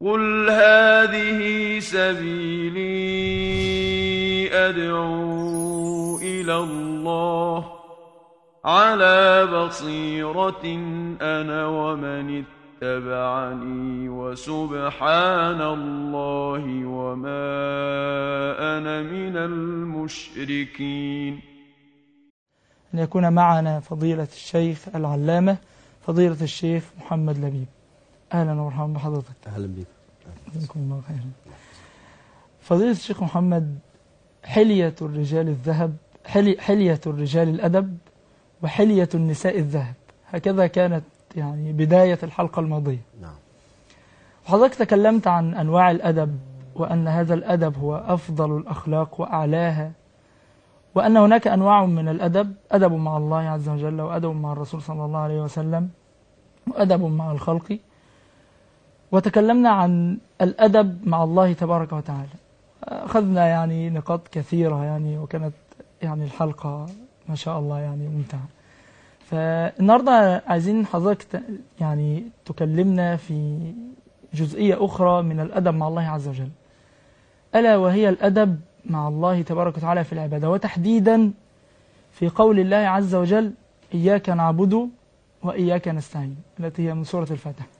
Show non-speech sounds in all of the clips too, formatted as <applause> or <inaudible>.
قل هذه سبيلي أدعو إلى الله على بصيرة أنا ومن اتبعني وسبحان الله وما أنا من المشركين. أن يكون معنا فضيلة الشيخ العلامة فضيلة الشيخ محمد لبيب. أهلا ومرحبا بحضرتك. أهلا بك جزاكم الله خيرا. فضيلة الشيخ محمد حلية الرجال الذهب حلي حلية الرجال الأدب وحلية النساء الذهب. هكذا كانت يعني بداية الحلقة الماضية. نعم. وحضرتك تكلمت عن أنواع الأدب وأن هذا الأدب هو أفضل الأخلاق وأعلاها وأن هناك أنواع من الأدب أدب مع الله عز وجل وأدب مع الرسول صلى الله عليه وسلم وأدب مع الخلق. وتكلمنا عن الأدب مع الله تبارك وتعالى. أخذنا يعني نقاط كثيرة يعني وكانت يعني الحلقة ما شاء الله يعني ممتعة. فالنهاردة عايزين حضرتك يعني تكلمنا في جزئية أخرى من الأدب مع الله عز وجل. ألا وهي الأدب مع الله تبارك وتعالى في العبادة. وتحديدا في قول الله عز وجل إياك نعبد وإياك نستعين التي هي من سورة الفاتحة.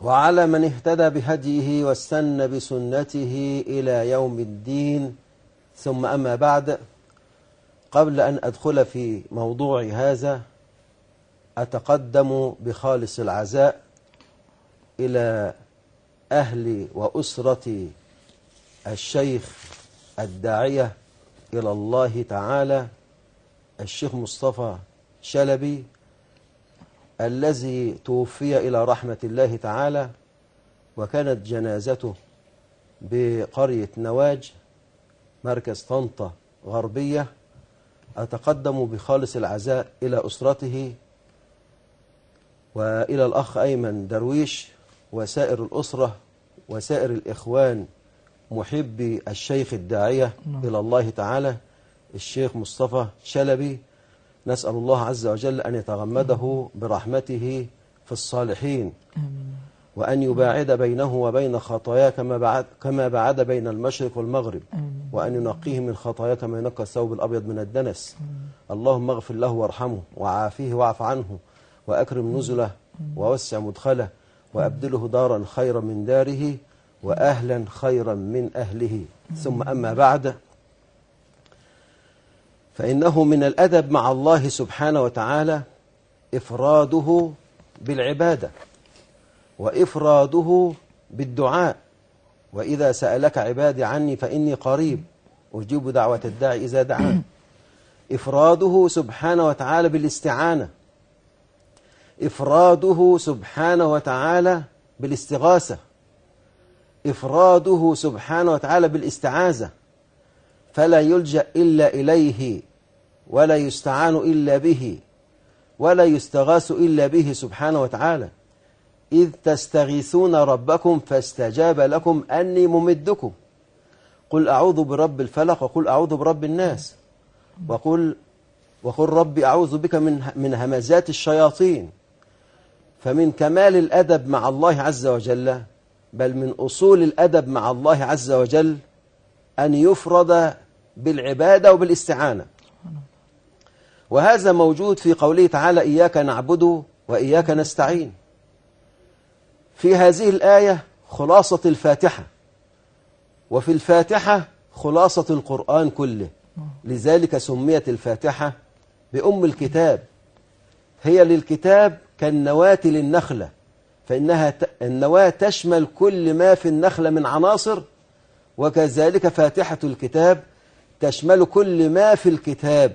وعلى من اهتدى بهديه واستنى بسنته إلى يوم الدين. ثم أما بعد قبل أن أدخل في موضوع هذا أتقدم بخالص العزاء إلى أهل وأسرة الشيخ الداعية إلى الله تعالى الشيخ مصطفى شلبي. الذي توفي إلى رحمة الله تعالى وكانت جنازته بقرية نواج مركز طنطا غربية أتقدم بخالص العزاء إلى أسرته وإلى الأخ أيمن درويش وسائر الأسرة وسائر الإخوان محبي الشيخ الداعية نعم. إلى الله تعالى الشيخ مصطفى شلبي نسأل الله عز وجل أن يتغمده برحمته في الصالحين. وأن يباعد بينه وبين خطاياه كما بعد, كما بعد بين المشرق والمغرب. وأن ينقيه من خطاياه كما ينقى الثوب الأبيض من الدنس. اللهم اغفر له وارحمه وعافيه واعف عنه وأكرم نزله ووسع مدخله وأبدله دارا خيرا من داره وأهلا خيرا من أهله. ثم أما بعد فإنه من الأدب مع الله سبحانه وتعالى إفراده بالعبادة وإفراده بالدعاء. وإذا سألك عبادي عني فإني قريب أجيب دعوة الداعي إذا دعان. <clears throat> إفراده سبحانه وتعالى بالاستعانة. إفراده سبحانه وتعالى بالاستغاثة. إفراده سبحانه وتعالى بالاستعاذة. فلا يلجأ إلا إليه ولا يستعان إلا به ولا يستغاث إلا به سبحانه وتعالى. إذ تستغيثون ربكم فاستجاب لكم أني ممدكم. قل أعوذ برب الفلق وقل أعوذ برب الناس. وقل وقل ربي أعوذ بك من من همزات الشياطين. فمن كمال الأدب مع الله عز وجل بل من أصول الأدب مع الله عز وجل أن يفرد بالعبادة وبالاستعانة. وهذا موجود في قوله تعالى إياك نعبد وإياك نستعين. في هذه الآية خلاصة الفاتحة وفي الفاتحة خلاصة القرآن كله. لذلك سميت الفاتحة بأم الكتاب. هي للكتاب كالنواة للنخلة فإنها النواة تشمل كل ما في النخلة من عناصر وكذلك فاتحة الكتاب تشمل كل ما في الكتاب.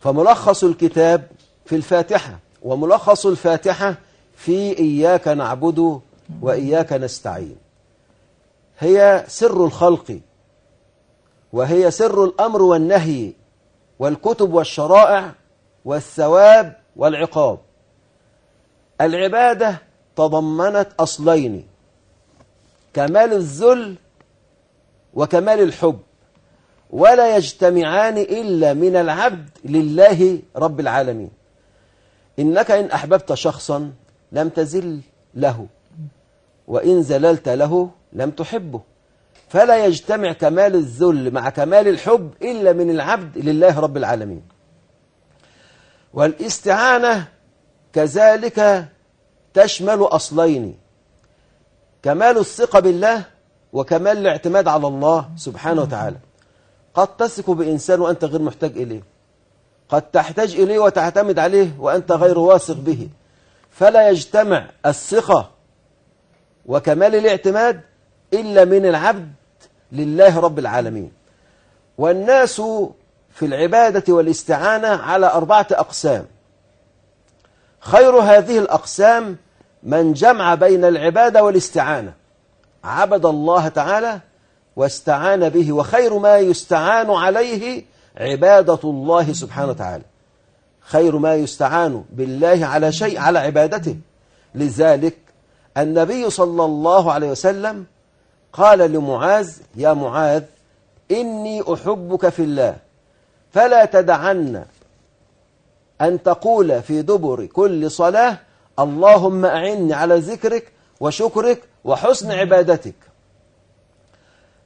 فملخص الكتاب في الفاتحة وملخص الفاتحة في إياك نعبد وإياك نستعين. هي سر الخلق وهي سر الأمر والنهي والكتب والشرائع والثواب والعقاب. العبادة تضمنت أصلين كمال الذل وكمال الحب. ولا يجتمعان إلا من العبد لله رب العالمين. إنك إن أحببت شخصا لم تزل له وإن زللت له لم تحبه. فلا يجتمع كمال الذل مع كمال الحب إلا من العبد لله رب العالمين. والاستعانة كذلك تشمل أصلين. كمال الثقة بالله وكمال الاعتماد على الله سبحانه وتعالى. قد تثق بإنسان وأنت غير محتاج إليه. قد تحتاج إليه وتعتمد عليه وأنت غير واثق به. فلا يجتمع الثقة وكمال الاعتماد إلا من العبد لله رب العالمين. والناس في العبادة والاستعانة على أربعة أقسام. خير هذه الأقسام من جمع بين العبادة والاستعانة. عبد الله تعالى واستعان به وخير ما يستعان عليه عبادة الله سبحانه وتعالى. خير ما يستعان بالله على شيء على عبادته. لذلك النبي صلى الله عليه وسلم قال لمعاذ يا معاذ إني أحبك في الله. فلا تدعن أن تقول في دبر كل صلاة اللهم أعني على ذكرك وشكرك وحسن عبادتك.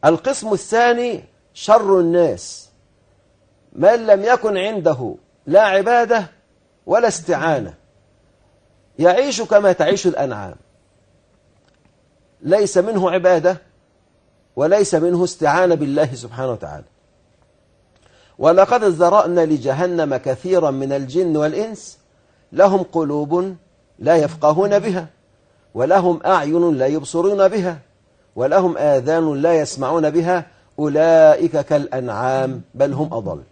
القسم الثاني شر الناس. من لم يكن عنده لا عبادة ولا استعانة يعيش كما تعيش الأنعام. ليس منه عبادة وليس منه استعانة بالله سبحانه وتعالى. ولقد ذرأنا لجهنم كثيرا من الجن والإنس لهم قلوب لا يفقهون بها ولهم أعين لا يبصرون بها ولهم آذان لا يسمعون بها أولئك كالأنعام بل هم أضل.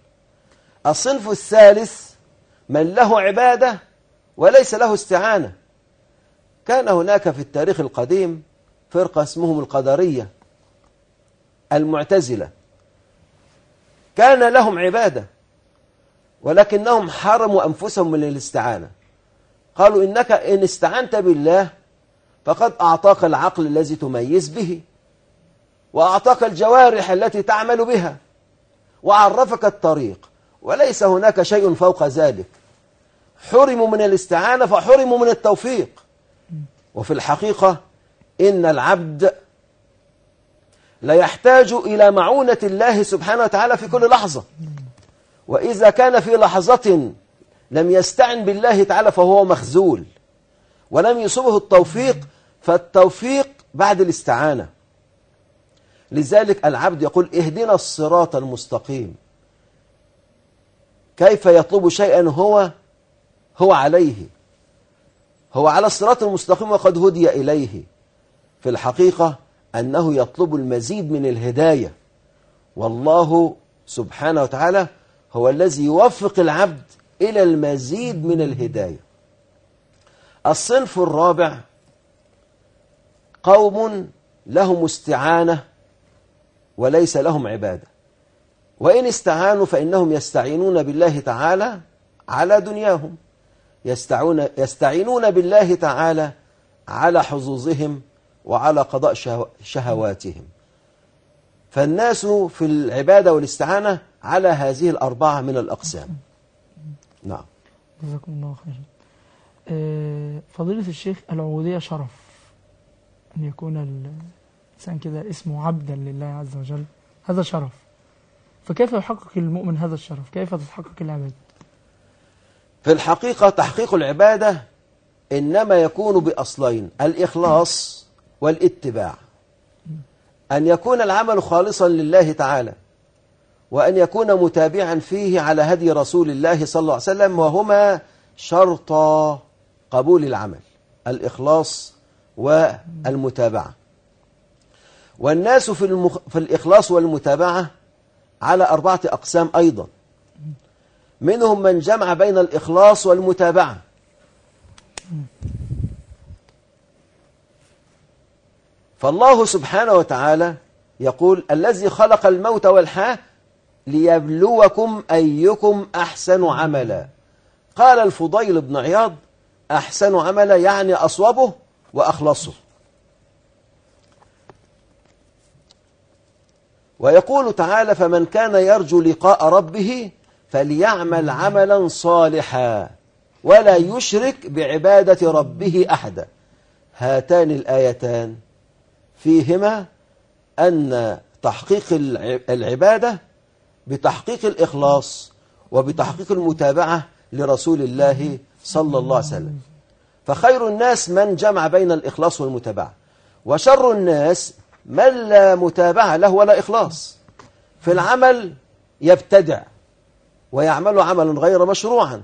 الصنف الثالث من له عبادة وليس له استعانة. كان هناك في التاريخ القديم فرقة اسمهم القدرية المعتزلة. كان لهم عبادة ولكنهم حرموا أنفسهم من الاستعانة. قالوا إنك إن استعنت بالله فقد أعطاك العقل الذي تميز به وأعطاك الجوارح التي تعمل بها وعرفك الطريق وليس هناك شيء فوق ذلك. حرموا من الاستعانة فحرموا من التوفيق. وفي الحقيقة إن العبد لا يحتاج إلى معونة الله سبحانه وتعالى في كل لحظة. وإذا كان في لحظة لم يستعن بالله تعالى فهو مخزول ولم يصبه التوفيق فالتوفيق بعد الاستعانة. لذلك العبد يقول اهدنا الصراط المستقيم. كيف يطلب شيئا هو هو عليه. هو على الصراط المستقيم وقد هدي إليه. في الحقيقة أنه يطلب المزيد من الهداية. والله سبحانه وتعالى هو الذي يوفق العبد إلى المزيد من الهداية. الصنف الرابع قوم لهم استعانة وليس لهم عبادة. وإن استعانوا فإنهم يستعينون بالله تعالى على دنياهم. يستعون يستعينون بالله تعالى على حظوظهم وعلى قضاء شهواتهم. فالناس في العبادة والاستعانة على هذه الأربعة من الأقسام. نعم. جزاكم الله خيرا. آه، فضيلة الشيخ العبودية شرف. أن يكون الإنسان كده اسمه عبدا لله عز وجل. هذا شرف. فكيف يحقق المؤمن هذا الشرف؟ كيف تتحقق العبادة؟ في الحقيقة تحقيق العبادة إنما يكون بأصلين الإخلاص والاتباع. أن يكون العمل خالصا لله تعالى. وأن يكون متابعا فيه على هدي رسول الله صلى الله عليه وسلم وهما شرط قبول العمل الإخلاص والمتابعة. والناس في, المخ... في الإخلاص والمتابعة على أربعة أقسام أيضا. منهم من جمع بين الإخلاص والمتابعة. فالله سبحانه وتعالى يقول الذي خلق الموت والحياة ليبلوكم أيكم أحسن عملا. قال الفضيل بن عياض أحسن عملا يعني أصوبه وأخلصه. ويقول تعالى فمن كان يرجو لقاء ربه فليعمل عملا صالحا ولا يشرك بعبادة ربه أحدا. هاتان الآيتان فيهما أن تحقيق الع- العبادة بتحقيق الإخلاص وبتحقيق المتابعة لرسول الله صلى الله عليه وسلم. فخير الناس من جمع بين الإخلاص والمتابعة وشر الناس من لا متابعة له ولا إخلاص. في العمل يبتدع ويعمل عملا غير مشروعا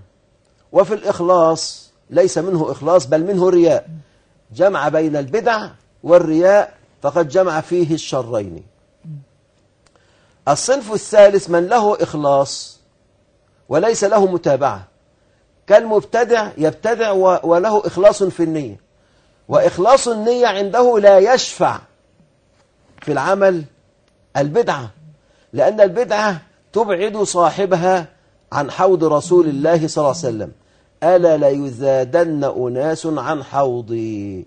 وفي الإخلاص ليس منه إخلاص بل منه رياء. جمع بين البدع والرياء فقد جمع فيه الشرين. الصنف الثالث من له إخلاص وليس له متابعة. كالمبتدع يبتدع وله إخلاص في النية. وإخلاص النية عنده لا يشفع في العمل البدعة لأن البدعة تبعد صاحبها عن حوض رسول الله صلى الله عليه وسلم. ألا ليزادن أناس عن حوضي؟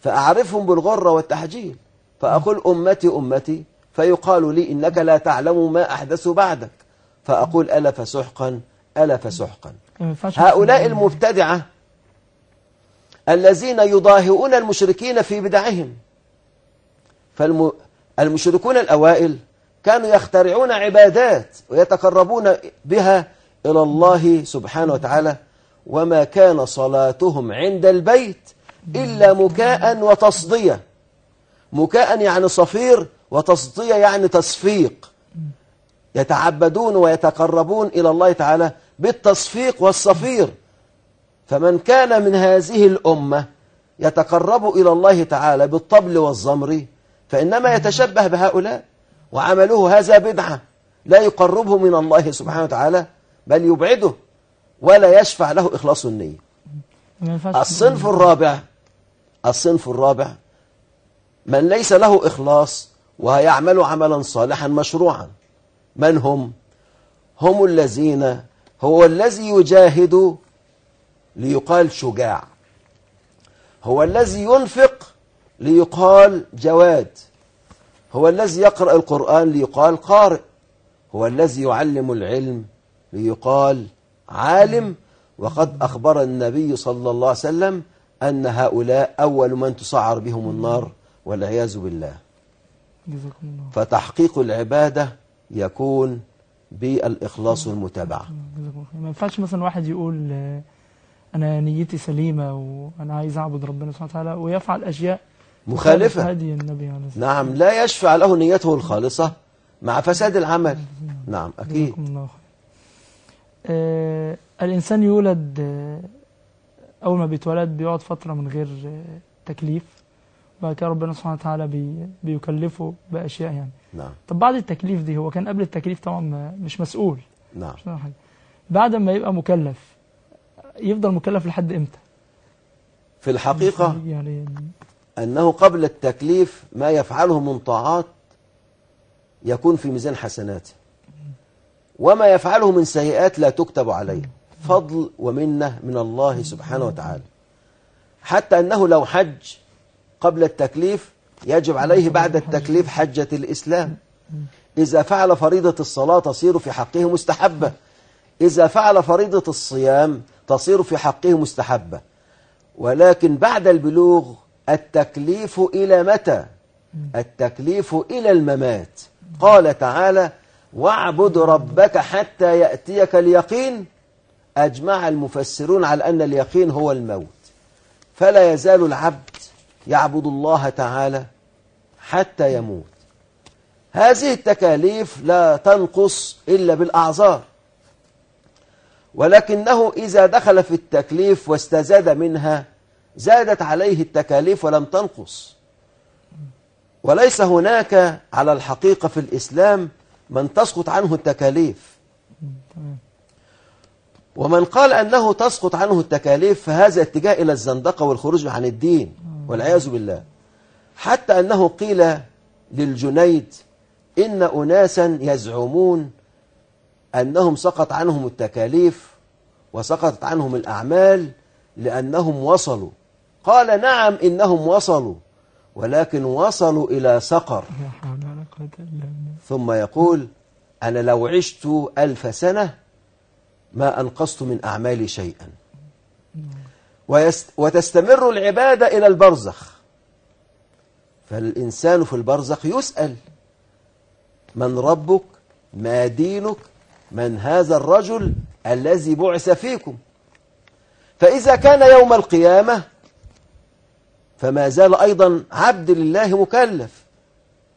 فأعرفهم بالغرة والتحجيل. فأقول أمتي أمتي فيقال لي إنك لا تعلم ما أحدث بعدك. فأقول ألا فسحقا ألا فسحقا. هؤلاء المبتدعة الذين يضاهئون المشركين في بدعهم. فالمشركون الأوائل كانوا يخترعون عبادات ويتقربون بها إلى الله سبحانه وتعالى. وما كان صلاتهم عند البيت إلا مكاء وتصدية. مكاء يعني صفير وتصدية يعني تصفيق. يتعبدون ويتقربون إلى الله تعالى بالتصفيق والصفير. فمن كان من هذه الأمة يتقرب إلى الله تعالى بالطبل والزمر فإنما يتشبه بهؤلاء وعمله هذا بدعة. لا يقربه من الله سبحانه وتعالى بل يبعده ولا يشفع له إخلاص النية. الصنف الرابع الصنف الرابع من ليس له إخلاص ويعمل عملا صالحا مشروعا. من هم؟ هم الذين هو الذي يجاهد ليقال شجاع. هو الذي ينفق ليقال جواد. هو الذي يقرأ القرآن ليقال قارئ. هو الذي يعلم العلم ليقال عالم. وقد أخبر النبي صلى الله عليه وسلم أن هؤلاء أول من تسعر بهم النار والعياذ بالله. فتحقيق العبادة يكون بالإخلاص والمتابعة. ما ينفعش مثلا واحد يقول آه، أنا نيتي سليمة وأنا عايز أعبد ربنا سبحانه وتعالى ويفعل أشياء مخالفة. هدي النبي عليه الصلاة نعم لا يشفع له نيته الخالصة مع فساد العمل. نعم أكيد. جزاكم الله خير. آه الإنسان يولد آه أول ما بيتولد بيقعد فترة من غير آه تكليف. وبعد كده ربنا سبحانه وتعالى بي بيكلفه بأشياء يعني. نعم. طب بعد التكليف دي هو كان قبل التكليف طبعا مش مسؤول. نعم. مش حاجة. بعد ما يبقى مكلف يفضل مكلف لحد إمتى؟ في الحقيقة يعني أنه قبل التكليف ما يفعله من طاعات يكون في ميزان حسناته وما يفعله من سيئات لا تكتب عليه. فضل ومنة من الله سبحانه وتعالى. حتى أنه لو حج قبل التكليف يجب عليه بعد التكليف حجة الإسلام. إذا فعل فريضة الصلاة تصير في حقه مستحبة. إذا فعل فريضة الصيام تصير في حقه مستحبة. ولكن بعد البلوغ التكليف إلى متى؟ التكليف إلى الممات. قال تعالى واعبد ربك حتى يأتيك اليقين. أجمع المفسرون على أن اليقين هو الموت. فلا يزال العبد يعبد الله تعالى حتى يموت. هذه التكاليف لا تنقص إلا بالأعذار. ولكنه إذا دخل في التكليف واستزاد منها زادت عليه التكاليف ولم تنقص. وليس هناك على الحقيقة في الإسلام من تسقط عنه التكاليف. ومن قال أنه تسقط عنه التكاليف فهذا اتجاه إلى الزندقة والخروج عن الدين. والعياذ بالله. حتى أنه قيل للجنيد إن أناسا يزعمون أنهم سقط عنهم التكاليف وسقطت عنهم الأعمال لأنهم وصلوا. قال نعم إنهم وصلوا ولكن وصلوا إلى سقر. ثم يقول أنا لو عشت ألف سنة ما أنقصت من أعمالي شيئا. وتستمر العبادة إلى البرزخ. فالإنسان في البرزخ يسأل من ربك؟ ما دينك؟ من هذا الرجل الذي بعث فيكم؟ فإذا كان يوم القيامة فما زال أيضا عبد لله مكلف.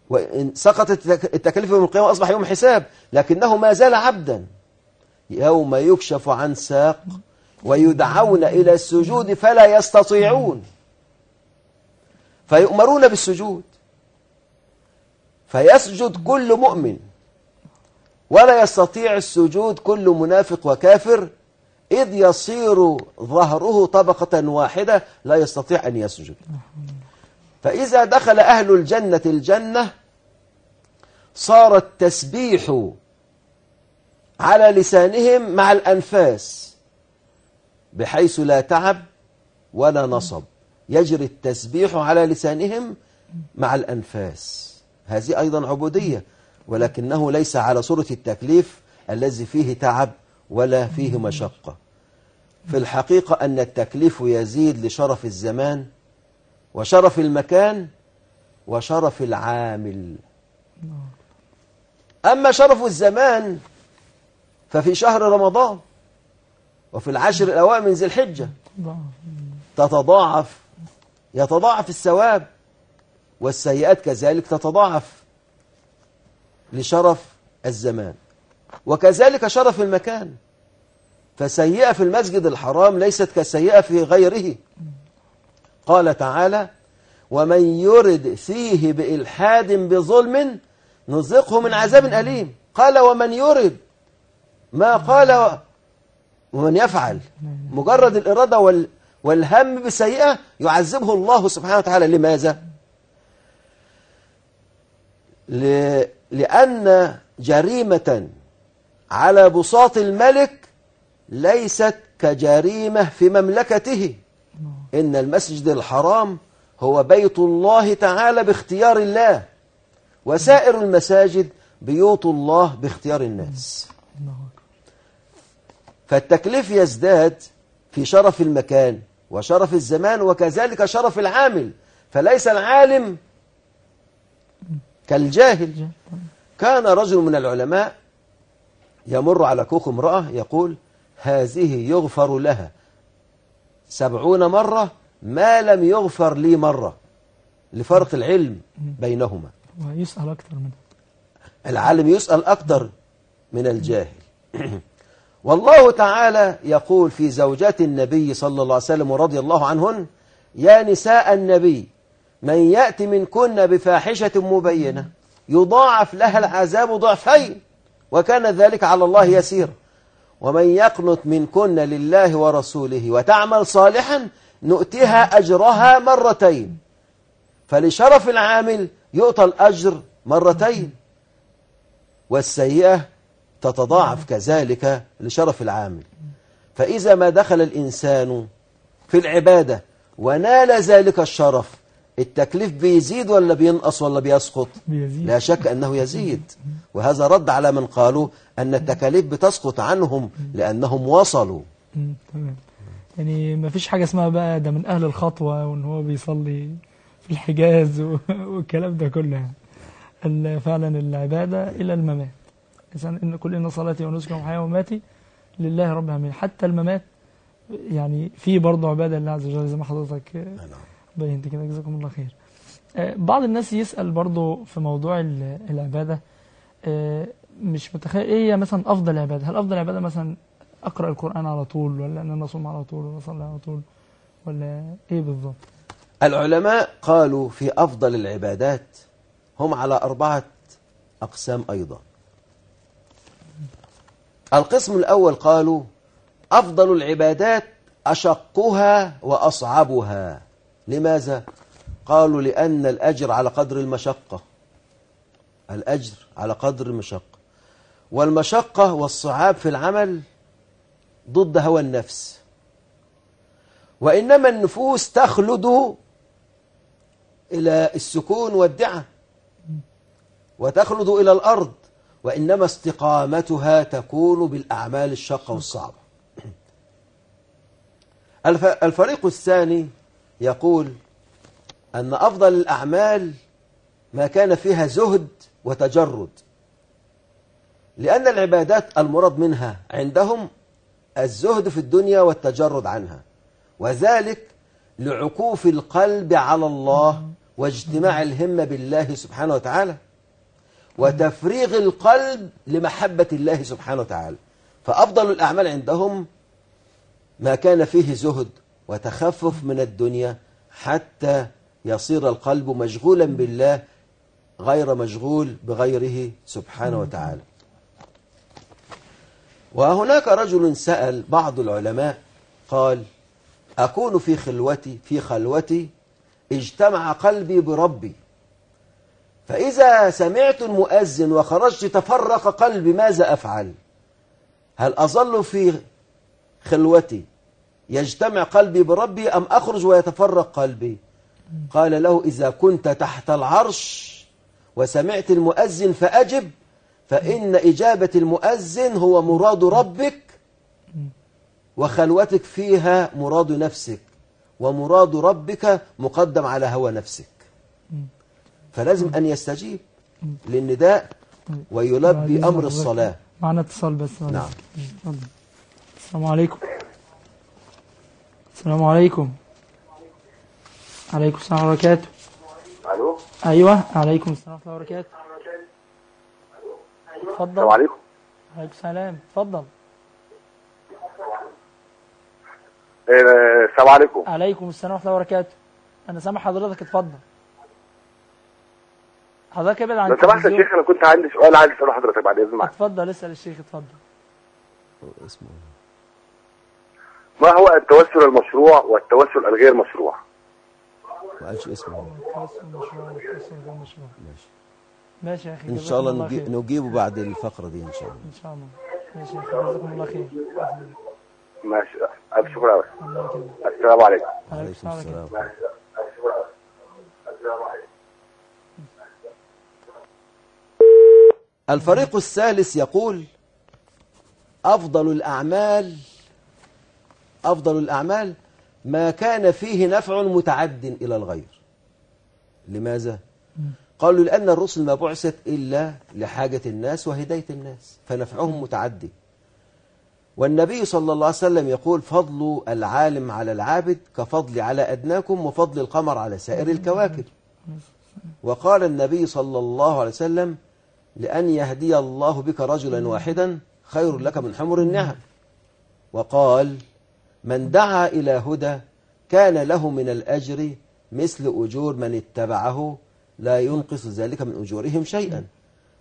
وإن سقطت التكاليف يوم القيامة أصبح يوم حساب لكنه ما زال عبدا. يوم يكشف عن ساق ويدعون إلى السجود فلا يستطيعون. فيؤمرون بالسجود. فيسجد كل مؤمن. ولا يستطيع السجود كل منافق وكافر. إذ يصير ظهره طبقة واحدة لا يستطيع أن يسجد. فإذا دخل أهل الجنة الجنة صار التسبيح على لسانهم مع الأنفاس. بحيث لا تعب ولا نصب. يجري التسبيح على لسانهم مع الأنفاس. هذه أيضا عبودية ولكنه ليس على صورة التكليف الذي فيه تعب ولا فيه مشقة. في الحقيقة أن التكليف يزيد لشرف الزمان وشرف المكان وشرف العامل. أما شرف الزمان ففي شهر رمضان وفي العشر الأوائل من ذي الحجة. تتضاعف. يتضاعف الثواب. والسيئات كذلك تتضاعف لشرف الزمان. وكذلك شرف المكان. فسيئة في المسجد الحرام ليست كسيئة في غيره. قال تعالى ومن يرد فيه بإلحاد بظلم نذقه من عذاب أليم. قال ومن يرد. ما قال ومن يفعل مجرد الإرادة وال والهم بسيئة يعذبه الله سبحانه وتعالى لماذا؟ ل... لأن جريمة على بساط الملك ليست كجريمة في مملكته إن المسجد الحرام هو بيت الله تعالى باختيار الله وسائر المساجد بيوت الله باختيار الناس. فالتكليف يزداد في شرف المكان وشرف الزمان وكذلك شرف العامل فليس العالم كالجاهل. كان رجل من العلماء يمر على كوخ امرأة يقول هذه يغفر لها. سبعون مرة ما لم يغفر لي مرة لفرق العلم بينهما. ويسأل أكثر منه العالم يسأل أكثر من الجاهل. <clears throat> والله تعالى يقول في زوجات النبي صلى الله عليه وسلم ورضي الله عنهن يا نساء النبي من يأتي منكن بفاحشة مبينة يضاعف لها العذاب ضعفين وكان ذلك على الله يسير. ومن يقنت منكن لله ورسوله وتعمل صالحا نؤتها أجرها مرتين. فلشرف العامل يؤتى الأجر مرتين. والسيئة تتضاعف كذلك لشرف العامل. فإذا ما دخل الإنسان في العبادة ونال ذلك الشرف التكليف بيزيد ولا بينقص ولا بيسقط؟ بيزيد. لا شك أنه يزيد. وهذا رد على من قالوا أن التكاليف بتسقط عنهم لأنهم وصلوا. يعني ما فيش حاجة اسمها بقى ده من أهل الخطوة وإن هو بيصلي في الحجاز <laughs> والكلام ده كله. فعلا العبادة إلى الممات. إن كل إن صلاتي ونسكي ومحياي ومماتي لله رب العالمين. حتى الممات يعني في برضه عبادة لله عز وجل زي ما حضرتك بينت كده. جزاكم الله خير. آه، بعض الناس يسأل برضه في موضوع ال- العبادة آه، مش متخيل إيه هي مثلا أفضل عبادة؟ هل أفضل عبادة مثلا أقرأ القرآن على طول ولا إن أنا أصوم على طول ولا أصلي على طول ولا إيه بالظبط العلماء قالوا في أفضل العبادات هم على أربعة أقسام أيضا. القسم الأول قالوا أفضل العبادات أشقها وأصعبها. لماذا؟ قالوا لأن الأجر على قدر المشقة. الأجر على قدر المشقة. والمشقة والصعاب في العمل ضد هوى النفس. وإنما النفوس تخلد إلى السكون والدعة وتخلد إلى الأرض. وإنما استقامتها تكون بالأعمال الشاقة والصعبة. الف- الفريق الثاني يقول أن أفضل الأعمال ما كان فيها زهد وتجرد لأن العبادات المراد منها عندهم الزهد في الدنيا والتجرد عنها وذلك لعكوف القلب على الله واجتماع الهمة بالله سبحانه وتعالى وتفريغ القلب لمحبة الله سبحانه وتعالى. فأفضل الأعمال عندهم ما كان فيه زهد وتخفف من الدنيا حتى يصير القلب مشغولا بالله غير مشغول بغيره سبحانه وتعالى. وهناك رجل سأل بعض العلماء قال أكون في خلوتي في خلوتي اجتمع قلبي بربي. فإذا سمعت المؤذن وخرجت تفرق قلبي ماذا أفعل؟ هل أظل في خلوتي يجتمع قلبي بربي أم أخرج ويتفرق قلبي؟ قال له إذا كنت تحت العرش وسمعت المؤذن فأجب فإن إجابة المؤذن هو مراد ربك وخلوتك فيها مراد نفسك ومراد ربك مقدم على هوى نفسك. فلازم أن يستجيب للنداء ويلبي أمر الصلاة. معنا اتصال بس. نعم. اتفضل. السلام عليكم. السلام عليكم. عليكم السلام ورحمة الله وبركاته. ألو؟ أيوة عليكم السلام ورحمة الله وبركاته. اتفضل. السلام عليكم. عليكم السلام. اتفضل. آه، السلام عليكم. عليكم السلام ورحمة الله وبركاته. أنا سامع حضرتك. اتفضل. حضرتك ابعد عن لو سمحت يا. شيخ أنا كنت عندي سؤال عايز أسأله حضرتك بعد إذن معك اتفضل اسأل الشيخ اتفضل. اسمه ما هو التوسل المشروع والتوسل الغير مشروع؟ ما قالش اسمه التوسل مشروع والتوسل غير مشروع. ماشي. ماشي يا إن جزاكم شاء الله. نجي- نجيبه بعد الفقرة دي إن شاء الله. إن شاء الله. ماشي يا أخي جزاكم الله خير. ماشي. ألف شكر السلام عليكم. عليكم السلام عليكم ورحمة الله السلام الف شكر قوي السلام عليكم الفريق الثالث يقول أفضل الأعمال أفضل الأعمال ما كان فيه نفع متعد إلى الغير. لماذا؟ قالوا لأن الرسل ما بعثت إلا لحاجة الناس وهداية الناس فنفعهم متعدي والنبي صلى الله عليه وسلم يقول فضل العالم على العابد كفضل على أدناكم وفضل القمر على سائر الكواكب. وقال النبي صلى الله عليه وسلم لأن يهدي الله بك رجلا واحدا خير لك من حمر النعم وقال من دعا إلى هدى كان له من الأجر مثل أجور من اتبعه لا ينقص ذلك من أجورهم شيئا.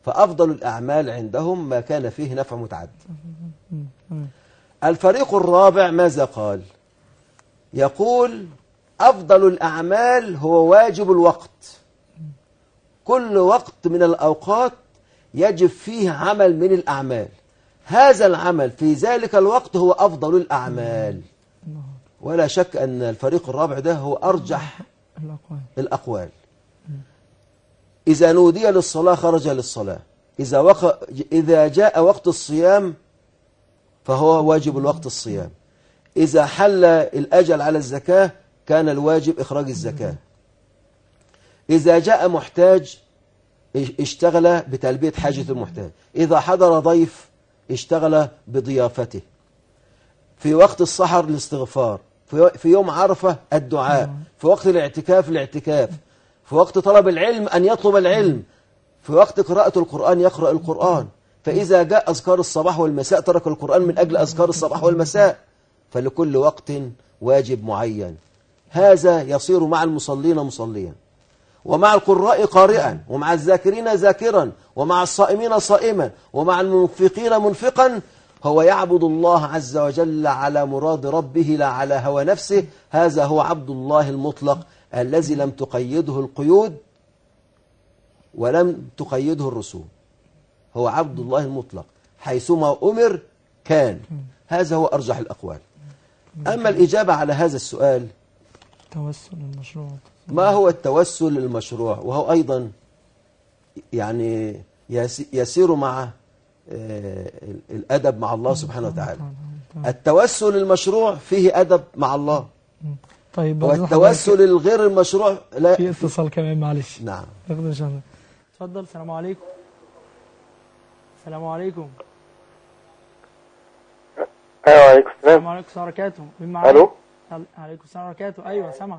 فأفضل الأعمال عندهم ما كان فيه نفع متعد الفريق الرابع ماذا قال؟ يقول أفضل الأعمال هو واجب الوقت. كل وقت من الأوقات يجب فيه عمل من الأعمال. هذا العمل في ذلك الوقت هو أفضل الأعمال. ولا شك أن الفريق الرابع ده هو أرجح الأقوال. إذا نودي للصلاة خرج للصلاة. إذا, وق... إذا جاء وقت الصيام فهو واجب الوقت الصيام. إذا حل الأجل على الزكاة كان الواجب إخراج الزكاة. إذا جاء محتاج اشتغل بتلبية حاجة المحتاج. إذا حضر ضيف اشتغل بضيافته. في وقت السحر الاستغفار في يوم عرفة الدعاء في وقت الاعتكاف الاعتكاف في وقت طلب العلم أن يطلب العلم في وقت قراءة القرآن يقرأ القرآن. فإذا جاء أذكار الصباح والمساء ترك القرآن من أجل أذكار الصباح والمساء. فلكل وقت واجب معين. هذا يصير مع المصلين مصليا. ومع القراء قارئا ومع الذاكرين ذاكرا ومع الصائمين صائما ومع المنفقين منفقا هو يعبد الله عز وجل على مراد ربه لا على هوى نفسه. هذا هو عبد الله المطلق الذي لم تقيده القيود ولم تقيده الرسوم هو عبد الله المطلق. حيثما أمر كان. هذا هو أرجح الأقوال. أما الإجابة على هذا السؤال توسل المشروع. ما هو التوسل المشروع؟ وهو أيضا يعني يس- يسير مع آه، الأدب مع الله سبحانه وتعالى. التوسل المشروع فيه أدب مع الله. طيب والتوسل الغير المشروع لا في اتصال كمان معلش. نعم. ناخد ان شاء الله اتفضل السلام عليكم. السلام عليكم. أيوه عليكم السلام. السلام عليكم ورحمه الله وبركاته مين معايا ألو؟ ال- عليكم. السلام ورحمه الله وبركاته أيوه سامع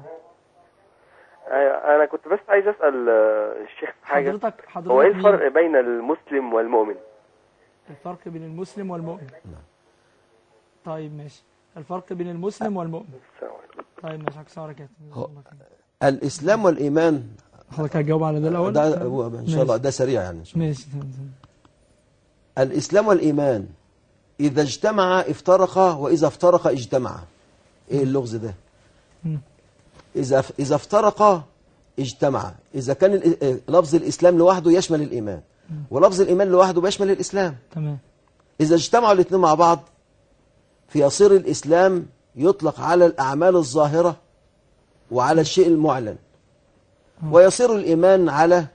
أيوه أنا كنت بس عايز أسأل آه، الشيخ حاجة. حضرتك حضرتك هو إيه مين؟ الفرق بين المسلم والمؤمن؟ الفرق بين المسلم والمؤمن. طيب ماشي. الفرق بين المسلم والمؤمن. السلام عليكم. طيب ماشي الله وبركاته. الإسلام والإيمان. حضرتك هتجاوب على ده الأول؟ ده هو إن شاء الله ده سريع يعني. إن شاء الله. ماشي تمام. الإسلام والإيمان. إذا اجتمعا افترقا وإذا افترقا اجتمعا إيه اللغز ده. إذا إذا افترقا اجتمعا إذا كان ال- إيه، لفظ الإسلام لوحده يشمل الإيمان. ولفظ الإيمان لوحده بيشمل الإسلام. تمام. إذا اجتمعوا الاثنين مع بعض فيصير الإسلام يطلق على الأعمال الظاهرة وعلى الشيء المعلن. ويصير الإيمان على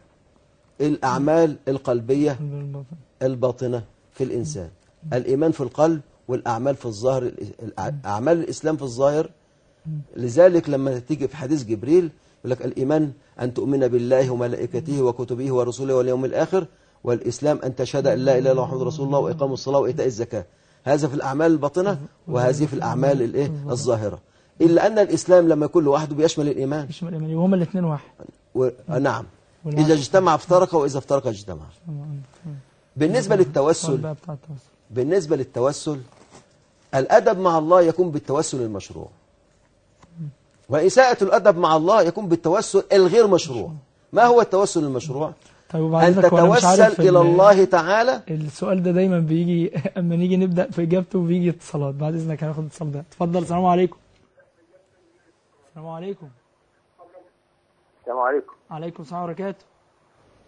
الأعمال القلبية الباطن. الباطنة في الإنسان. الإيمان في القلب والأعمال في الظاهر أعمال الإسلام في الظاهر لذلك لما تيجي في حديث جبريل يقول لك الإيمان أن تؤمن بالله وملائكته وكتبه ورسله واليوم الآخر والإسلام أن تشهد أن لا إله إلا الله محمد رسول الله وإقام الصلاة وإيتاء الزكاة. هذا في الأعمال الباطنة وهذه في الأعمال الإيه؟ الظاهرة. إلا أن الإسلام لما يكون لوحده بيشمل الإيمان. مش الإيمان. وهما الاثنين واحد. و... نعم. والعكس. إذا اجتمع افترق وإذا افترق اجتمع. بالنسبة للتوسل بالنسبة للتوسل الأدب مع الله يكون بالتوسل المشروع. وإساءة الأدب مع الله يكون بالتوسل الغير مشروع. ما هو التوسل المشروع؟ طيب أن إذنك تتوسل إلى ال- الله تعالى. السؤال ده دايما بيجي <laughs> أما نيجي نبدأ في إجابته بيجي اتصالات. بعد إذنك هناخد الاتصال ده. اتفضل السلام عليكم. السلام عليكم. السلام عليكم. عليكم السلام وبركاته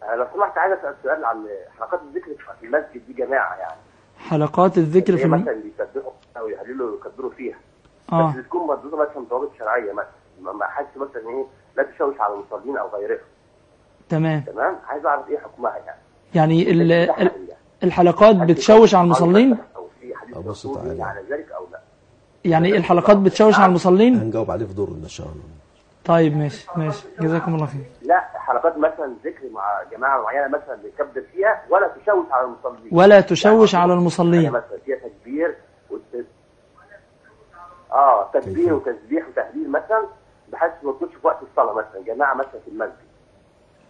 آه، لو سمحت عايز أسأل سؤال عن حلقات الذكر في المسجد دي جماعة يعني. حلقات الذكر في هي الم... مثلا بيسبحوا أو يهللوا ويكبروا فيها؟ آه. بس بتكون مردودة مثلا ضوابط شرعية مثلا. ما- ما حدش مثلا إيه لا تشوش على المصلين أو غيرهم. تمام. تمام؟ عايز أعرف إيه حكمها يعني. يعني ال... يعني. الحلقات بتشوش على المصلين؟ أو في حديث أبص رسول تعالى. على ذلك أو لا. يعني الحلقات بتشوش على المصلين؟ هنجاوب عليه في دور إن شاء الله. طيب ماشي ماشي. جزاكم الله خير. لا حلقات مثلا ذكر مع جماعة معينة مثلا بيكبر فيها ولا تشوش على المصلين. ولا تشوش على يعني المصلين مثلا فيها. آه تكبير وتسبيح وتهليل مثلا بحيث ما تكونش في وقت الصلاة مثلا جماعة مثلا في المسجد.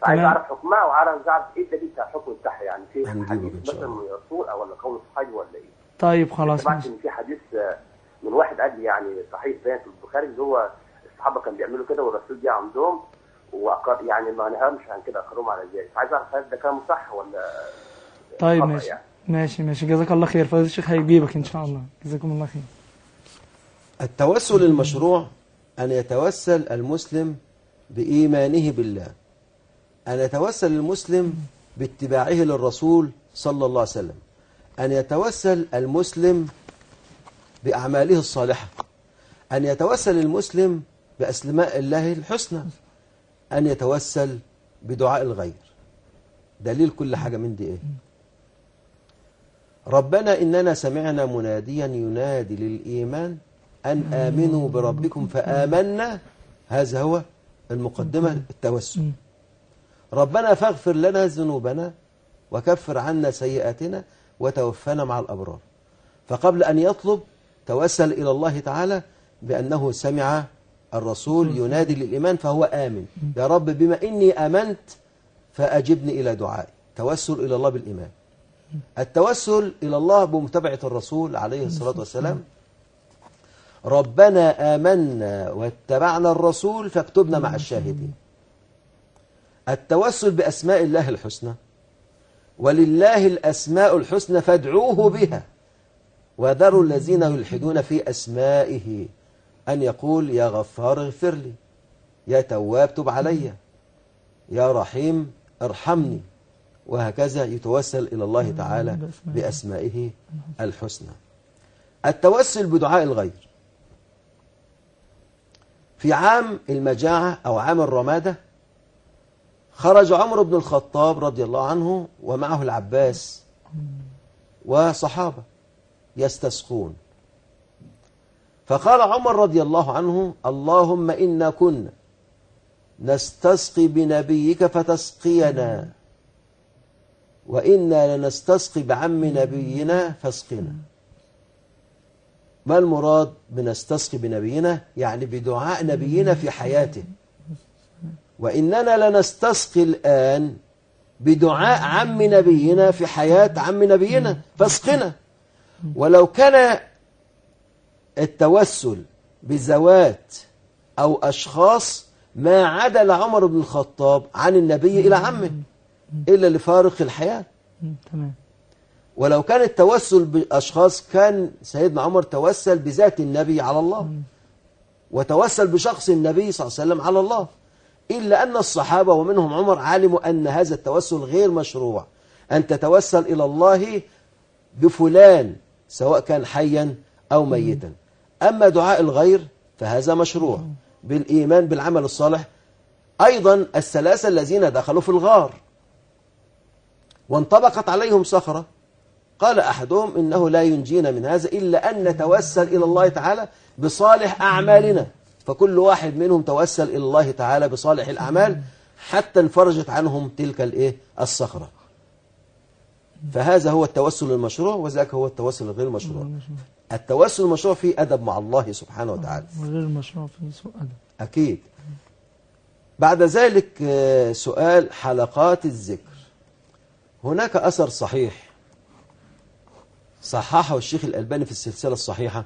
فعايز تمام. أعرف حكمها وعايز أعرف إيه الدليل بتاع الحكم بتاعها يعني في حديث مثلا. من الرسول أو ولا قول صحابي ولا إيه؟ طيب خلاص سمعت إن في حديث آه، من واحد قال لي يعني صحيح باين في البخاري اللي هو الصحابة كانوا بيعملوا كده والرسول جه عندهم وأقر يعني ما نهارمش عن كده أقرهم على ذلك. عايز أعرف هل ده كلام صح ولا طيب ماشي. يعني. ماشي ماشي. جزاك الله خير. فضيلة الشيخ هيجيبك إن شاء الله. جزاكم الله خير. التوسل المشروع أن يتوسل المسلم بإيمانه بالله أن يتوسل المسلم باتباعه للرسول صلى الله عليه وسلم أن يتوسل المسلم بأعماله الصالحة أن يتوسل المسلم بأسماء الله الحسنى أن يتوسل بدعاء الغير. دليل كل حاجة من دي إيه؟ ربنا إننا سمعنا مناديا ينادي للإيمان أن آمنوا بربكم فآمنا. هذا هو المقدمة التوسل. ربنا فاغفر لنا ذنوبنا وكفر عنا سيئاتنا وتوفنا مع الأبرار. فقبل أن يطلب توسل إلى الله تعالى بأنه سمع الرسول ينادي للإيمان فهو آمن. يا رب بما إني آمنت فأجبني إلى دعائي. توسل إلى الله بالإيمان. التوسل إلى الله بمتابعة الرسول عليه الصلاة والسلام. ربنا آمنا واتبعنا الرسول فاكتبنا مع الشاهدين. التوسل بأسماء الله الحسنى ولله الأسماء الحسنى فادعوه بها. وذروا الذين يلحدون في أسمائه أن يقول يا غفار اغفر لي يا تواب تب علي يا رحيم ارحمني. وهكذا يتوسل إلى الله تعالى بأسمائه. بأسمائه الحسنى. التوسل بدعاء الغير. في عام المجاعة أو عام الرمادة خرج عمر بن الخطاب رضي الله عنه ومعه العباس وصحابة يستسقون. فقال عمر رضي الله عنه اللهم إنا كنا نستسقي بنبيك فتسقينا وإنا لنستسقي بعم نبينا فاسقنا. ما المراد بنستسقي بنبينا؟ يعني بدعاء نبينا في حياته. وإننا لنستسقي الآن بدعاء عم نبينا في حياة عم نبينا. فاسقنا. ولو كان التوسل بذوات أو أشخاص ما عدل عمر بن الخطاب عن النبي إلى عمه إلا لفارق الحياة. تمام. ولو كان التوسل بأشخاص كان سيدنا عمر توسل بذات النبي على الله. وتوسل بشخص النبي صلى الله عليه وسلم على الله. إلا أن الصحابة ومنهم عمر علموا أن هذا التوسل غير مشروع. أن تتوسل إلى الله بفلان سواء كان حيا أو ميتا. أما دعاء الغير فهذا مشروع. بالإيمان بالعمل الصالح. أيضا الثلاثة الذين دخلوا في الغار. وانطبقت عليهم صخرة. قال أحدهم إنه لا ينجينا من هذا إلا أن نتوسل إلى الله تعالى بصالح أعمالنا. فكل واحد منهم توسل إلى الله تعالى بصالح الأعمال حتى انفرجت عنهم تلك الإيه؟ الصخرة. فهذا هو التوسل المشروع وذاك هو التوسل الغير مشروع. التوسل المشروع فيه أدب مع الله سبحانه وتعالى. وغير مشروع في سوء أدب. أكيد. بعد ذلك آه، سؤال حلقات الذكر. هناك أثر صحيح. صححه الشيخ الألباني في السلسلة الصحيحة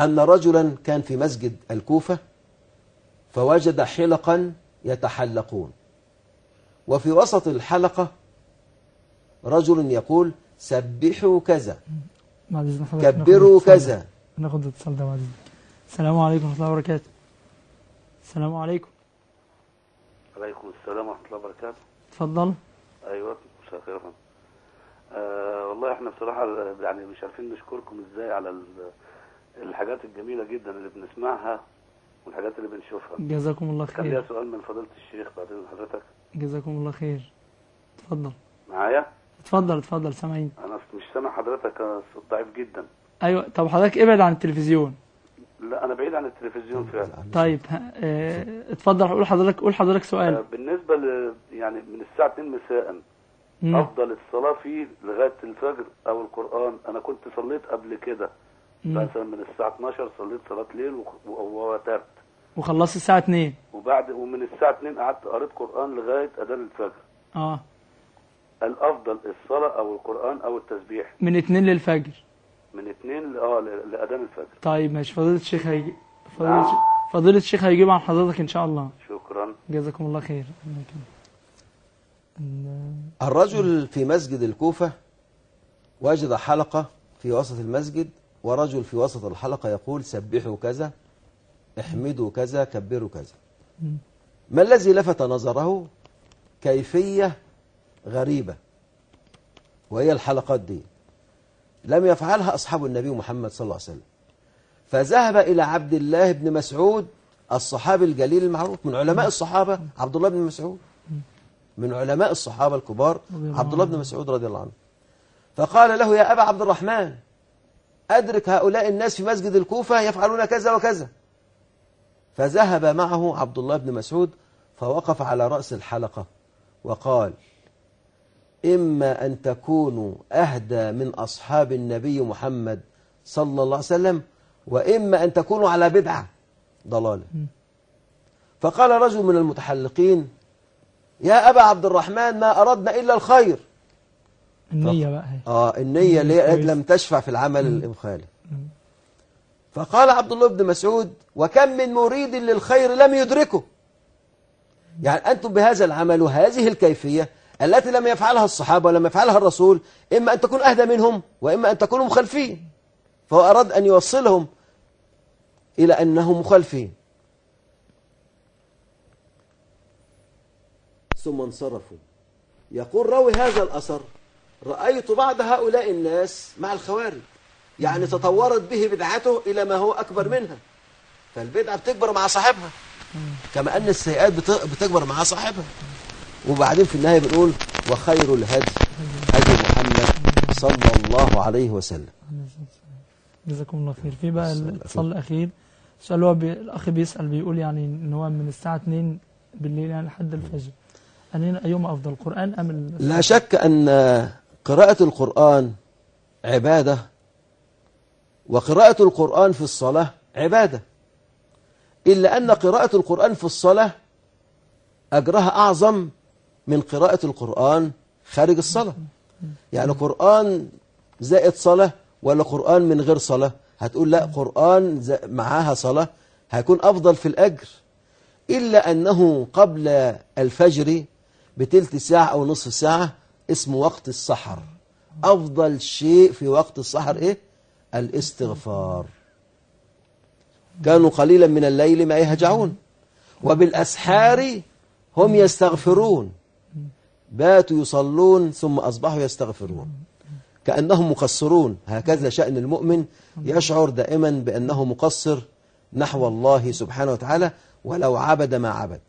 أن رجلا كان في مسجد الكوفة فوجد حلقا يتحلقون. وفي وسط الحلقة رجل يقول سبحوا كذا. كبروا كذا. ناخد الاتصال ده بعد إذنك. السلام عليكم ورحمة الله وبركاته. السلام عليكم. عليكم السلام ورحمة الله وبركاته. اتفضل. أيوة مساء الخير يا فندم. آه والله إحنا بصراحة يعني مش عارفين نشكركم إزاي على ال- الحاجات الجميلة جدا اللي بنسمعها والحاجات اللي بنشوفها. جزاكم الله كان ليا خير. سؤال من فضيلة الشيخ بعدين حضرتك. جزاكم الله خير. اتفضل. معايا؟ اتفضل اتفضل سامعين. أنا مش سامع حضرتك الصوت ضعيف جدا. أيوه طب حضرتك ابعد عن التلفزيون. لا أنا بعيد عن التلفزيون فعلا. طيب آه، اتفضل قول حضرتك قول حضرتك آه سؤال بالنسبة ل يعني من الساعة 2 مساء. أفضل الصلاة فيه لغاية الفجر أو القرآن. أنا كنت صليت قبل كده. مثلا من الساعة 12 صليت صلاة ليل ووترت. وخلصت الساعة 2 وبعد ومن الساعة 2 قعدت قريت قرآن لغاية أذان الفجر. آه. الأفضل الصلاة أو القرآن أو التسبيح. من 2 للفجر. من 2 ل- آه ل- لأذان الفجر. طيب ماشي. فضيلة الشيخ هيجي فضيلة الش- فضيلة الشيخ هيجيب عن حضرتك إن شاء الله. شكرا. جزاكم الله خير. الرجل في مسجد الكوفة وجد حلقة في وسط المسجد ورجل في وسط الحلقة يقول سبحوا كذا احمدوا كذا كبروا كذا. ما الذي لفت نظره؟ كيفية غريبة. وهي الحلقات دي. لم يفعلها أصحاب النبي محمد صلى الله عليه وسلم. فذهب إلى عبد الله بن مسعود الصحابي الجليل المعروف من علماء الصحابة عبد الله بن مسعود. من علماء الصحابة الكبار عبد الله بن. مسعود رضي الله عنه. فقال له يا أبا عبد الرحمن أدرك هؤلاء الناس في مسجد الكوفة يفعلون كذا وكذا. فذهب معه عبد الله بن مسعود فوقف على رأس الحلقة وقال إما أن تكونوا أهدى من أصحاب النبي محمد صلى الله عليه وسلم وإما أن تكونوا على بدعة ضلالة. فقال رجل من المتحلقين يا أبا عبد الرحمن ما أردنا إلا الخير. النية بقى آه النية اللي. لم تشفع في العمل المخالف فقال عبد الله بن مسعود وكم من مريد للخير لم يدركه. يعني أنتم بهذا العمل وهذه الكيفية التي لم يفعلها الصحابة ولم يفعلها الرسول إما أن تكون أهدى منهم وإما أن تكونوا مخالفين. فهو أراد أن يوصلهم إلى أنهم مخالفين. ثم انصرفوا. يقول راوي هذا الأثر رأيت بعض هؤلاء الناس مع الخوارج يعني تطورت به بدعته إلى ما هو أكبر منها. فالبدعة بتكبر مع صاحبها كما أن السيئات بت- بتكبر مع صاحبها. وبعدين في النهاية بنقول وخير الهدي هدي محمد صلى الله عليه وسلم. جزاكم الله خير. في بقى الاتصال الأخير. السؤال هو بي... الأخ بيسأل بيقول يعني إن هو من الساعة 2 بالليل يعني لحد الفجر. أنهن أيهما أفضل القرآن أم. لا شك أن قراءة القرآن عبادة وقراءة القرآن في الصلاة عبادة. إلا أن قراءة القرآن في الصلاة أجرها أعظم من قراءة القرآن خارج الصلاة. يعني قرآن زائد صلاة ولا قرآن من غير صلاة؟ هتقول لا قرآن معاها صلاة هيكون أفضل في الأجر. إلا أنه قبل الفجر بتلت ساعة أو نصف ساعة اسمه وقت السحر. أفضل شيء في وقت السحر إيه؟ الاستغفار. كانوا قليلا من الليل ما يهجعون. وبالأسحار هم يستغفرون. باتوا يصلون ثم أصبحوا يستغفرون. كأنهم مقصرون. هكذا شأن المؤمن يشعر دائما بأنه مقصر نحو الله سبحانه وتعالى ولو عبد ما عبد.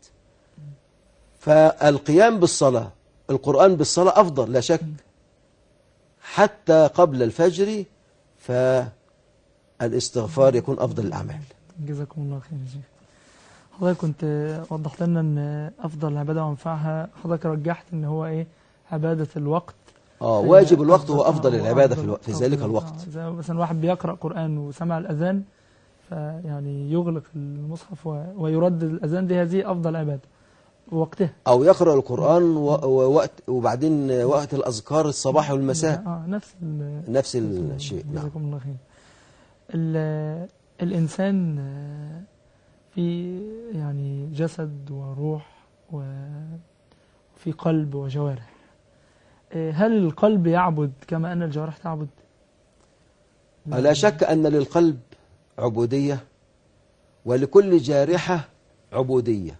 فالقيام بالصلاة القرآن بالصلاة أفضل لا شك. حتى قبل الفجر فالاستغفار يكون أفضل الأعمال. جزاكم الله خير يا شيخ. حضرتك كنت وضحت لنا إن أفضل العباده وانفعها حضرتك رجحت إن هو إيه؟ عبادة الوقت. آه واجب الوقت هو أفضل العبادة في, ألو... في ذلك الوقت. آه، زي مثلا واحد بيقرأ قرآن وسمع الأذان فيعني يغلق المصحف. ويردد الأذان دي هذه أفضل عبادة. ووقتها أو يقرأ القرآن. ووقت وبعدين وقت الأذكار الصباح والمساء آه نفس ال... نفس الشيء نعم جزاكم الله خير ال- الإنسان آه، في يعني جسد وروح وفي قلب وجوارح آه، هل القلب يعبد كما أن الجوارح تعبد؟ لا شك أن للقلب عبودية ولكل جارحة عبودية.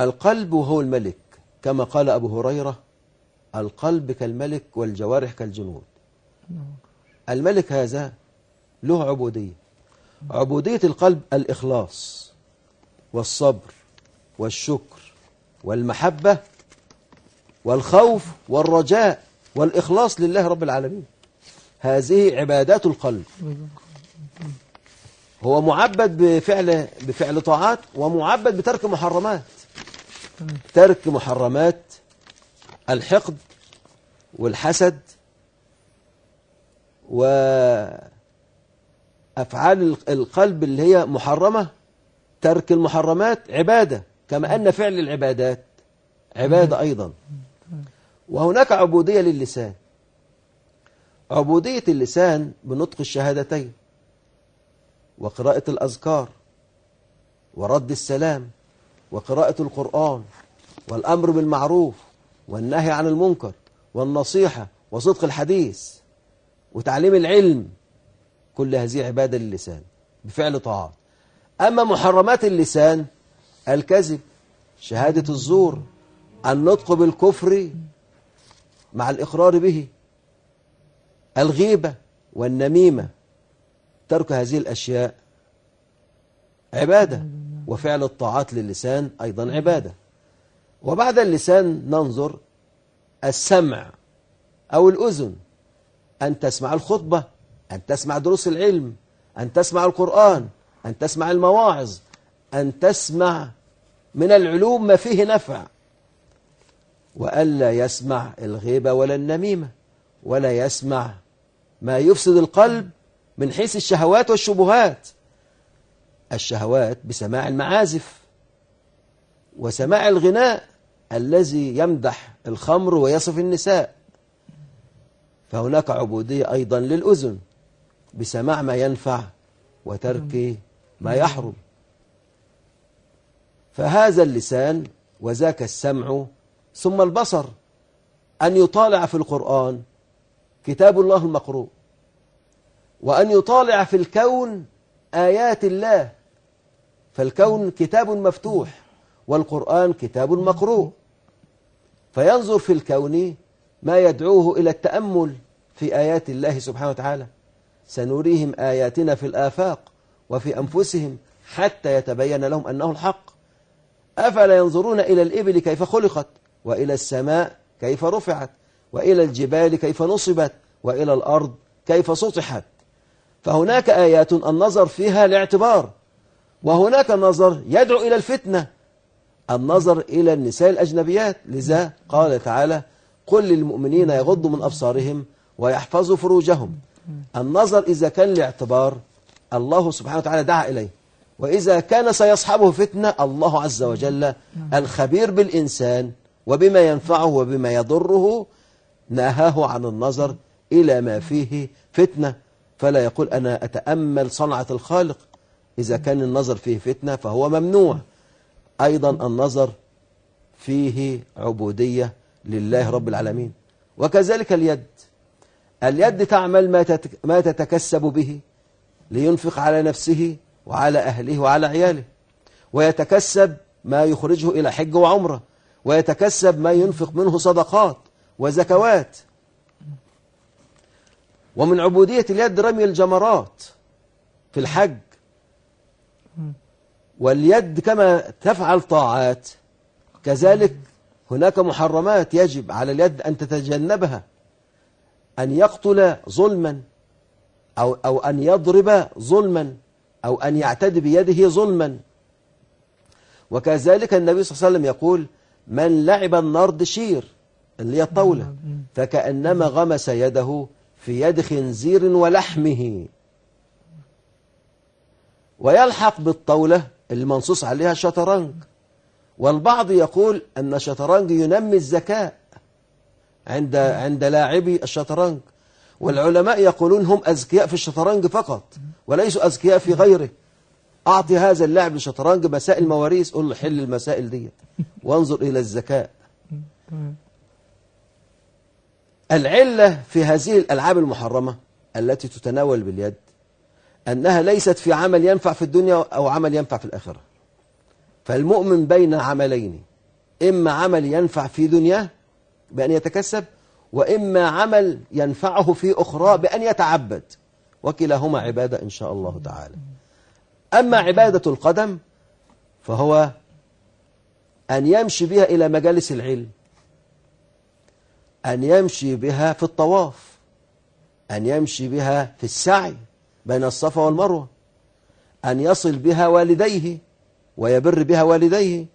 القلب هو الملك كما قال أبو هريرة القلب كالملك والجوارح كالجنود. الملك هذا له عبودية. عبودية القلب الإخلاص والصبر والشكر والمحبة والخوف والرجاء والإخلاص لله رب العالمين. هذه عبادات القلب. هو معبد بفعل بفعل طاعات ومعبد بترك محرمات. ترك محرمات الحقد والحسد وأفعال القلب اللي هي محرمة ترك المحرمات عبادة كما أن فعل العبادات عبادة أيضا. وهناك عبودية للسان. عبودية اللسان بنطق الشهادتين وقراءة الأذكار ورد السلام وقراءة القرآن والأمر بالمعروف والنهي عن المنكر والنصيحة وصدق الحديث وتعليم العلم كل هذه عبادة للسان بفعل طاعات. أما محرمات اللسان الكذب شهادة الزور النطق بالكفر مع الإقرار به الغيبة والنميمة ترك هذه الأشياء عبادة. وفعل الطاعات للسان أيضا عبادة. وبعد اللسان ننظر السمع أو الأذن أن تسمع الخطبة أن تسمع دروس العلم أن تسمع القرآن أن تسمع المواعظ أن تسمع من العلوم ما فيه نفع. وألا يسمع الغيبة ولا النميمة ولا يسمع ما يفسد القلب من حيث الشهوات والشبهات. الشهوات بسماع المعازف وسماع الغناء الذي يمدح الخمر ويصف النساء. فهناك عبودية أيضا للأذن بسماع ما ينفع وترك ما يحرم. فهذا اللسان وذاك السمع ثم البصر أن يطالع في القرآن كتاب الله المقروء وأن يطالع في الكون آيات الله فالكون كتاب مفتوح والقرآن كتاب مقروء. فينظر في الكون ما يدعوه إلى التأمل في آيات الله سبحانه وتعالى. سنريهم آياتنا في الآفاق وفي أنفسهم حتى يتبين لهم أنه الحق. أفلا ينظرون إلى الإبل كيف خلقت؟ وإلى السماء كيف رفعت؟ وإلى الجبال كيف نصبت؟ وإلى الأرض كيف سطحت؟ فهناك آيات النظر فيها لاعتبار. وهناك نظر يدعو إلى الفتنة. النظر إلى النساء الأجنبيات. لذا قال تعالى قل للمؤمنين يغضوا من أبصارهم ويحفظوا فروجهم. النظر إذا كان لاعتبار الله سبحانه وتعالى دعا إليه. وإذا كان سيصحبه فتنة الله عز وجل الخبير بالإنسان وبما ينفعه وبما يضره نهاه عن النظر إلى ما فيه فتنة. فلا يقول أنا أتأمل صنعة الخالق. إذا كان النظر فيه فتنة فهو ممنوع. أيضا النظر فيه عبودية لله رب العالمين. وكذلك اليد. اليد تعمل ما تت- ما تتكسب به لينفق على نفسه وعلى أهله وعلى عياله. ويتكسب ما يخرجه إلى حج وعمرة. ويتكسب ما ينفق منه صدقات وزكوات. ومن عبودية اليد رمي الجمرات في الحج. واليد كما تفعل طاعات. كذلك هناك محرمات يجب على اليد أن تتجنبها. أن يقتل ظلما أو, أو أن يضرب ظلما أو أن يعتدي بيده ظلما. وكذلك النبي صلى الله عليه وسلم يقول من لعب النرد شير اللي هي الطاولة فكأنما غمس يده في يد خنزير ولحمه. ويلحق بالطاولة المنصوص عليها الشطرنج والبعض يقول أن الشطرنج ينمي الذكاء عند عند لاعبي الشطرنج. والعلماء يقولون هم أذكياء في الشطرنج فقط وليسوا أذكياء في غيره. أعطي هذا اللاعب للشطرنج مسائل مواريث قل له حل المسائل دي وانظر إلى الذكاء. العلة في هذه الألعاب المحرمة التي تتناول باليد أنها ليست في عمل ينفع في الدنيا أو عمل ينفع في الآخرة. فالمؤمن بين عملين إما عمل ينفع في دنياه بأن يتكسب وإما عمل ينفعه في أخرى بأن يتعبد. وكلاهما عبادة إن شاء الله تعالى. أما عبادة القدم فهو أن يمشي بها إلى مجالس العلم أن يمشي بها في الطواف أن يمشي بها في السعي بين الصفا والمروة أن يصل بها والديه ويبر بها والديه.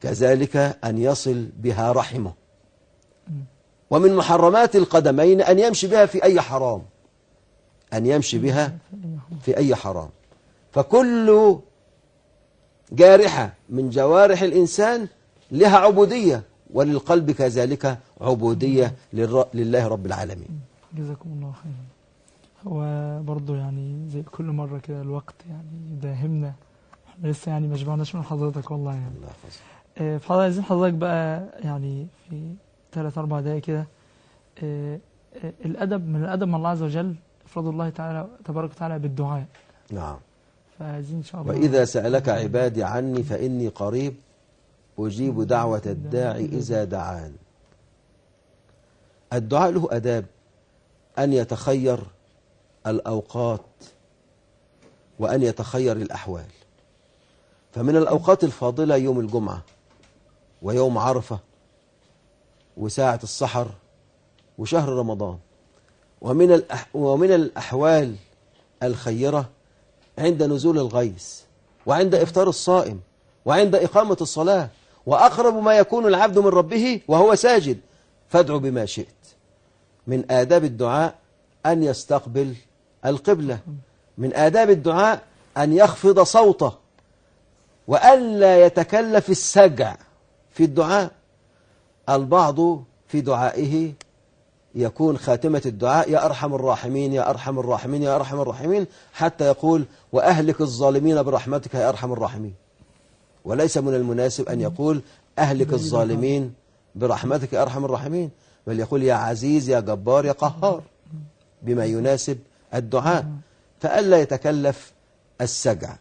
كذلك أن يصل بها رحمه. ومن محرمات القدمين أن يمشي بها في أي حرام. أن يمشي بها في أي حرام. فكل جارحة من جوارح الإنسان لها عبودية وللقلب كذلك عبودية لله رب العالمين. جزاكم الله خيرا. هو برضه يعني زي كل مرة كده الوقت يعني يداهمنا. إحنا لسه يعني ما شبعناش من حضرتك والله يعني. الله يحفظك. فحضرتك عايزين حضرتك بقى يعني في ثلاث أربع دقايق كده آه، آه، الأدب من الأدب مع الله عز وجل إفراد الله تعالى تبارك وتعالى بالدعاء. نعم. فعايزين إن شاء الله. وإذا سألك عبادي عني فإني قريب أجيب دعوة الداعي إذا دعان. الدعاء له أداب أن يتخير الأوقات وأن يتخير الأحوال. فمن الأوقات الفاضلة يوم الجمعة ويوم عرفة وساعة السحر وشهر رمضان. ومن الأح ومن الأحوال الخيرة عند نزول الغيث وعند إفطار الصائم وعند إقامة الصلاة وأقرب ما يكون العبد من ربه وهو ساجد فادعو بما شئت. من آداب الدعاء أن يستقبل القبلة من آداب الدعاء أن يخفض صوته وألا يتكلف السجع في الدعاء. البعض في دعائه يكون خاتمة الدعاء يا أرحم الراحمين يا أرحم الراحمين يا أرحم الراحمين حتى يقول وأهلك الظالمين برحمتك يا أرحم الراحمين. وليس من المناسب أن يقول أهلك الظالمين برحمتك يا أرحم الراحمين بل يقول يا عزيز يا جبار يا قهار بما يناسب الدعاء. فألا يتكلف السجع.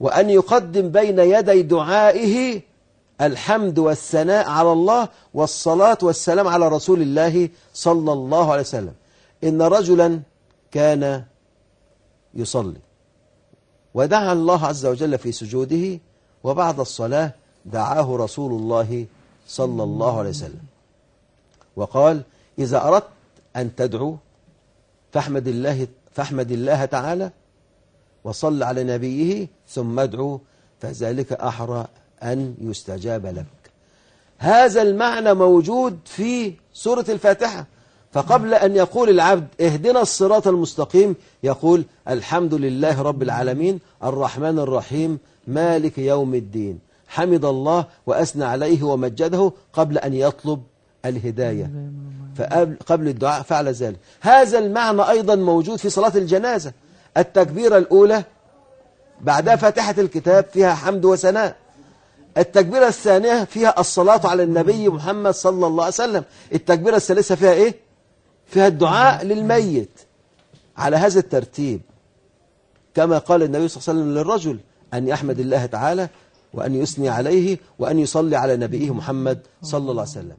وأن يقدم بين يدي دعائه الحمد والثناء على الله والصلاة والسلام على رسول الله صلى الله عليه وسلم. إن رجلا كان يصلي. ودعا الله عز وجل في سجوده وبعد الصلاة دعاه رسول الله صلى الله عليه وسلم. وقال إذا أردت أن تدعو فاحمد الله, فاحمد الله تعالى وصل على نبيه ثم ادعو فذلك أحرى أن يستجاب لك. هذا المعنى موجود في سورة الفاتحة. فقبل أن يقول العبد اهدنا الصراط المستقيم يقول الحمد لله رب العالمين الرحمن الرحيم مالك يوم الدين. حمد الله وأثنى عليه ومجده قبل أن يطلب الهداية. فقبل الدعاء فعل ذلك. هذا المعنى أيضا موجود في صلاة الجنازة. التكبيرة الأولى بعدها فاتحة الكتاب فيها حمد وثناء. التكبيرة الثانية فيها الصلاة على النبي محمد صلى الله عليه وسلم. التكبيرة الثالثة فيها إيه؟ فيها الدعاء للميت. على هذا الترتيب كما قال النبي صلى الله عليه وسلم للرجل أن يحمد الله تعالى وأن يثني عليه وأن يصلي على نبيه محمد صلى الله عليه وسلم.